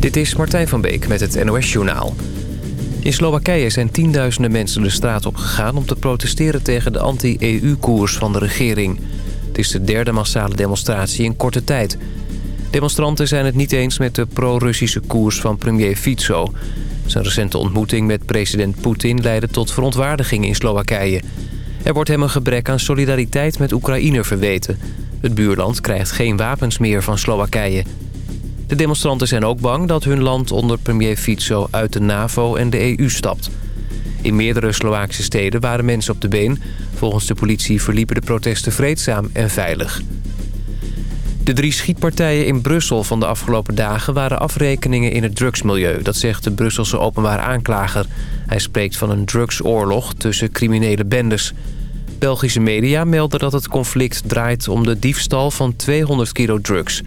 Dit is Martijn van Beek met het NOS-journaal. In Slowakije zijn tienduizenden mensen de straat op gegaan... om te protesteren tegen de anti-EU-koers van de regering. Het is de derde massale demonstratie in korte tijd. Demonstranten zijn het niet eens met de pro-Russische koers van premier Fico. Zijn recente ontmoeting met president Poetin leidde tot verontwaardiging in Slowakije. Er wordt hem een gebrek aan solidariteit met Oekraïne verweten. Het buurland krijgt geen wapens meer van Slowakije... De demonstranten zijn ook bang dat hun land onder premier Fico uit de NAVO en de EU stapt. In meerdere Slovaakse steden waren mensen op de been. Volgens de politie verliepen de protesten vreedzaam en veilig. De drie schietpartijen in Brussel van de afgelopen dagen... waren afrekeningen in het drugsmilieu. Dat zegt de Brusselse openbaar aanklager. Hij spreekt van een drugsoorlog tussen criminele bendes. Belgische media melden dat het conflict draait om de diefstal van 200 kilo drugs...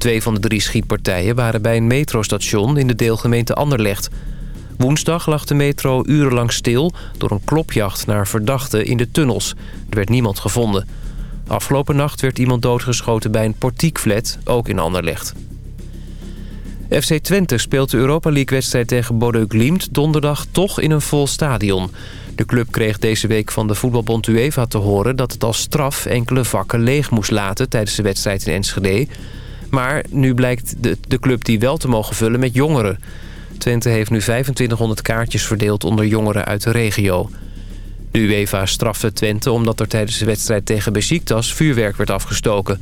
Twee van de drie schietpartijen waren bij een metrostation in de deelgemeente Anderlecht. Woensdag lag de metro urenlang stil door een klopjacht naar verdachten in de tunnels. Er werd niemand gevonden. Afgelopen nacht werd iemand doodgeschoten bij een portiekflat, ook in Anderlecht. FC Twente speelt de Europa League-wedstrijd tegen Bodø Glimt donderdag toch in een vol stadion. De club kreeg deze week van de voetbalbond UEFA te horen dat het als straf enkele vakken leeg moest laten tijdens de wedstrijd in Enschede... Maar nu blijkt de, de club die wel te mogen vullen met jongeren. Twente heeft nu 2500 kaartjes verdeeld onder jongeren uit de regio. De UEFA strafte Twente omdat er tijdens de wedstrijd tegen Besiktas vuurwerk werd afgestoken.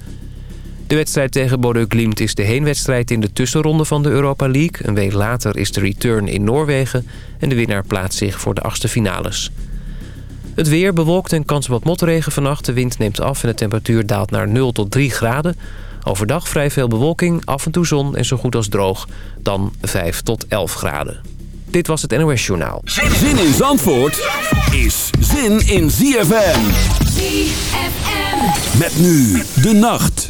De wedstrijd tegen Bodø Glimt is de heenwedstrijd in de tussenronde van de Europa League. Een week later is de return in Noorwegen en de winnaar plaatst zich voor de achtste finales. Het weer bewolkt en kans op wat motregen vannacht. De wind neemt af en de temperatuur daalt naar 0 tot 3 graden. Overdag vrij veel bewolking, af en toe zon en zo goed als droog. Dan 5 tot 11 graden. Dit was het NOS Journaal. Zin in Zandvoort is zin in ZFM. ZFM. Met nu de nacht.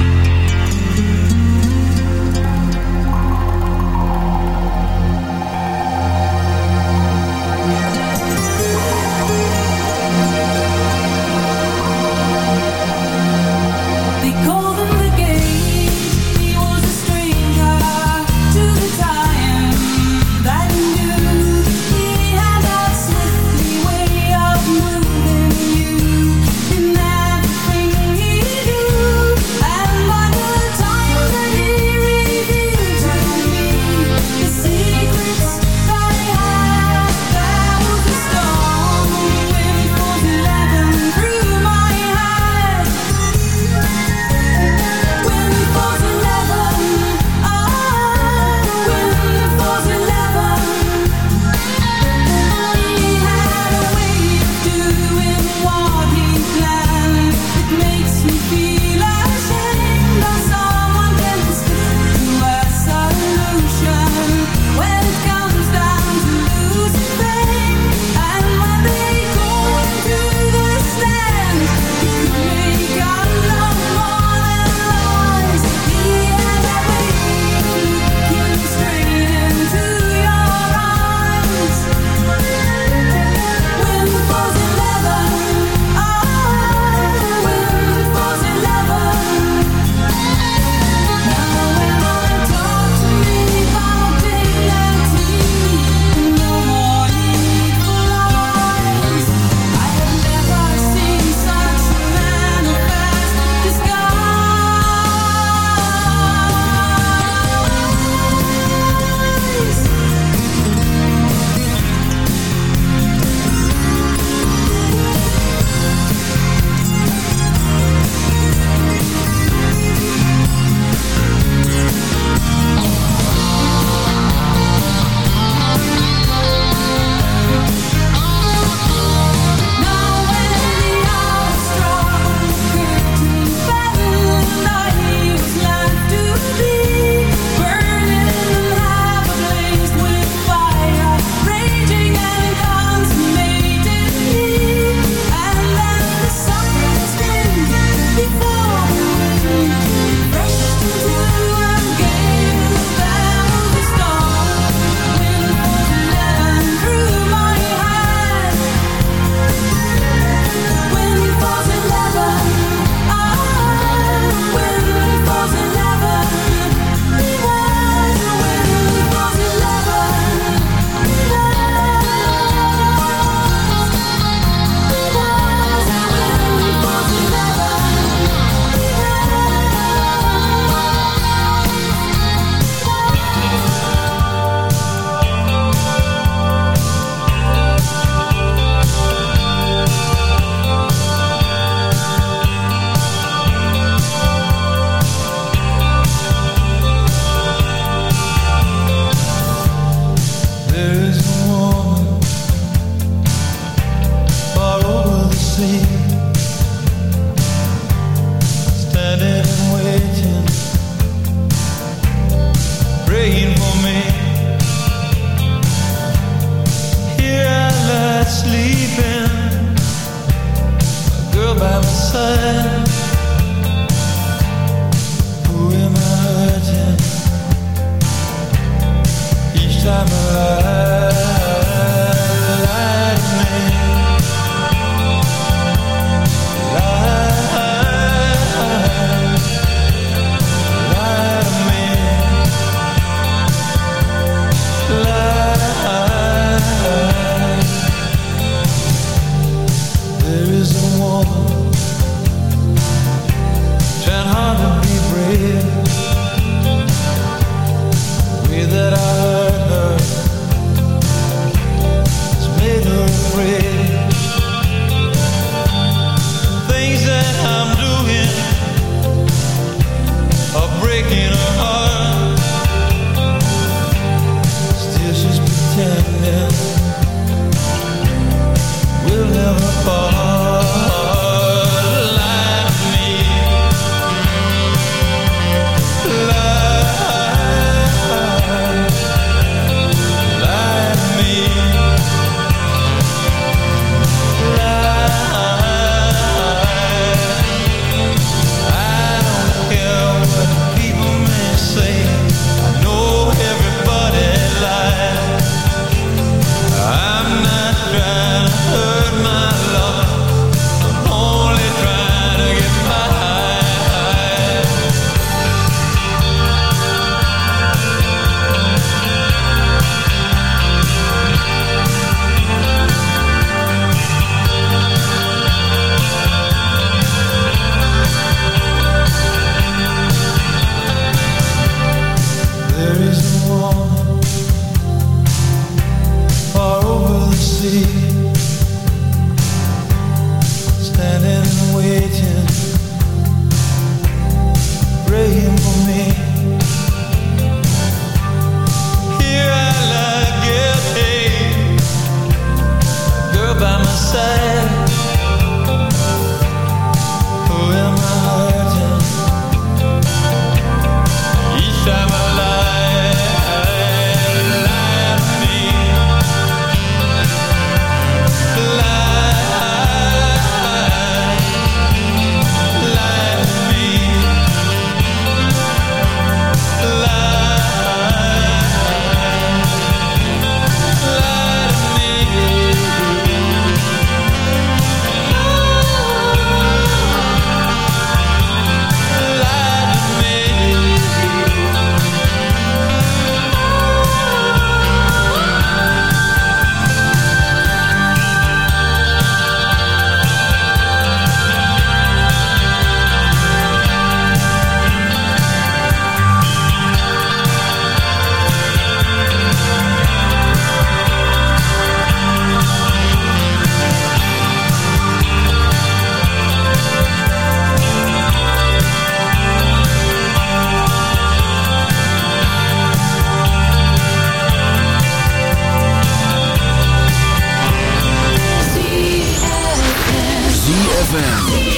sleep ZFM.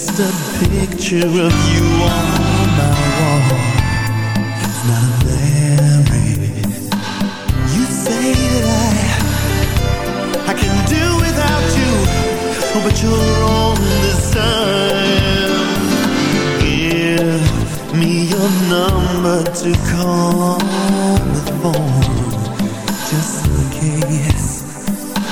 just a picture of you on my wall. It's not a memory You say that I I can do without you. Oh, But you're wrong this time Give me your number to call the phone.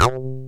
I'm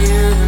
you.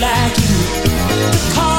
like you.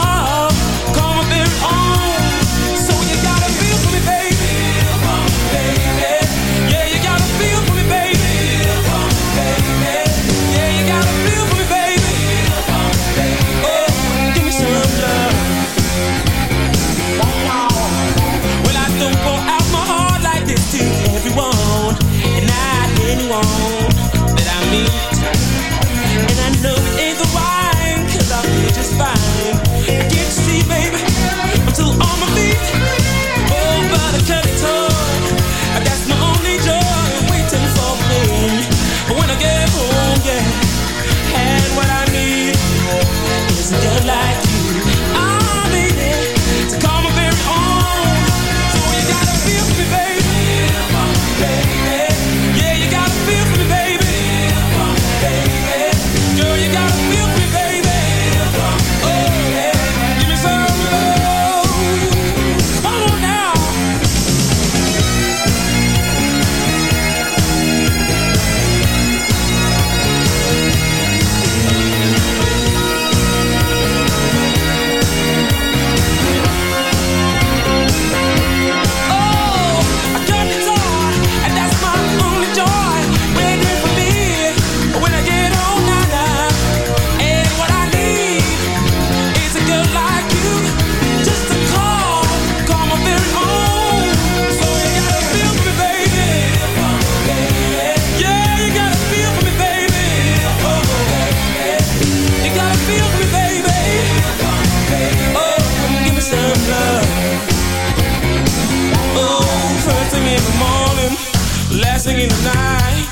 last thing in the night.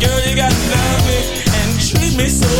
Girl, you gotta love me and treat me so